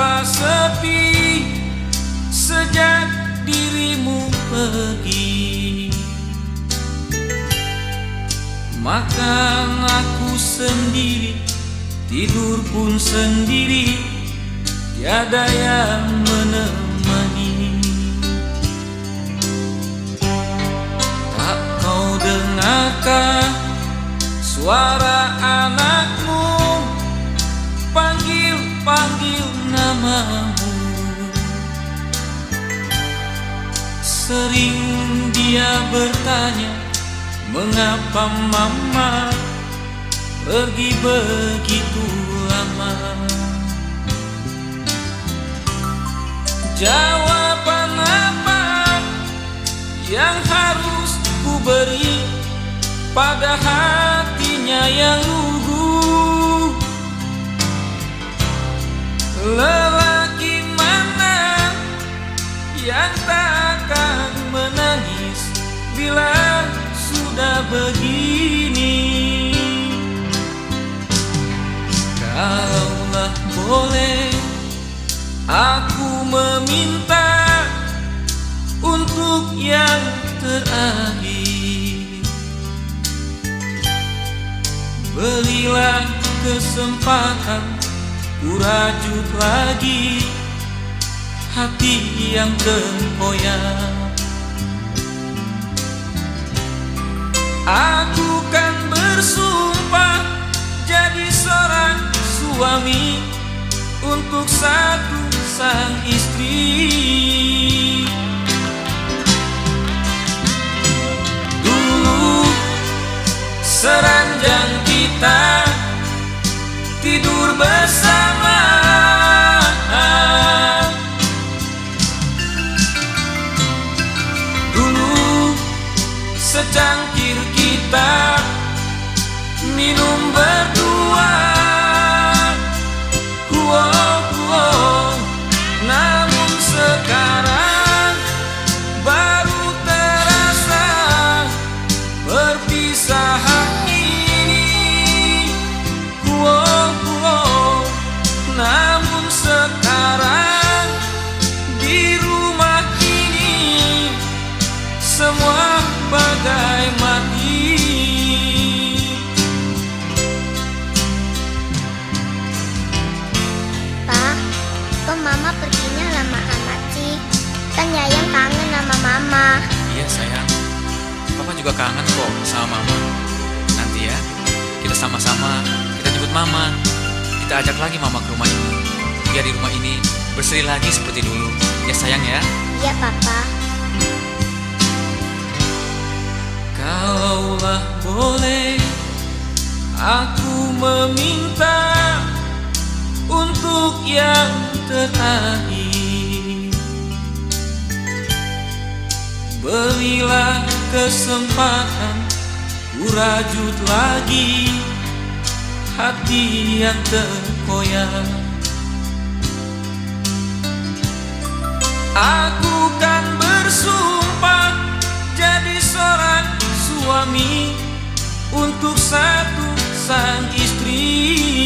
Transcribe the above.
betapa sepi sejak dirimu pergi. Makan aku sendiri Tidur pun sendiri Tiada yang menemani. Tak kau dengarkan Suara namamu. Sering dia bertanya Mengapa mama pergi begitu lama? Jawaban apa yang harus ku beri Pada hatinya yang lugu mana yang takkan menangis Bila sudah begini. Kalaulah boleh Aku meminta Untuk yang terakhir. Berilah kesempatan Ku rajut lagi Hati yang terkoyak Aku kan bersumpah jadi seorang suami untuk satu sang istri. Kita perginya lama amat sih? Kan Yayang kangen sama mama. Iya sayang, Papa juga kangen kok sama Mama. Nanti ya, kita sama-sama, kita jemput Mama. Kita ajak lagi Mama ke rumah ini. Biar di rumah ini berseri lagi seperti dulu. Ya sayang ya. Iya, Papa. Kalaulah boleh Aku meminta Untuk yang terakhir Berilah kesempatan Ku rajut lagi Hati yang terkoyak Aku kan bersumpah jadi seorang suami untuk satu sang istri.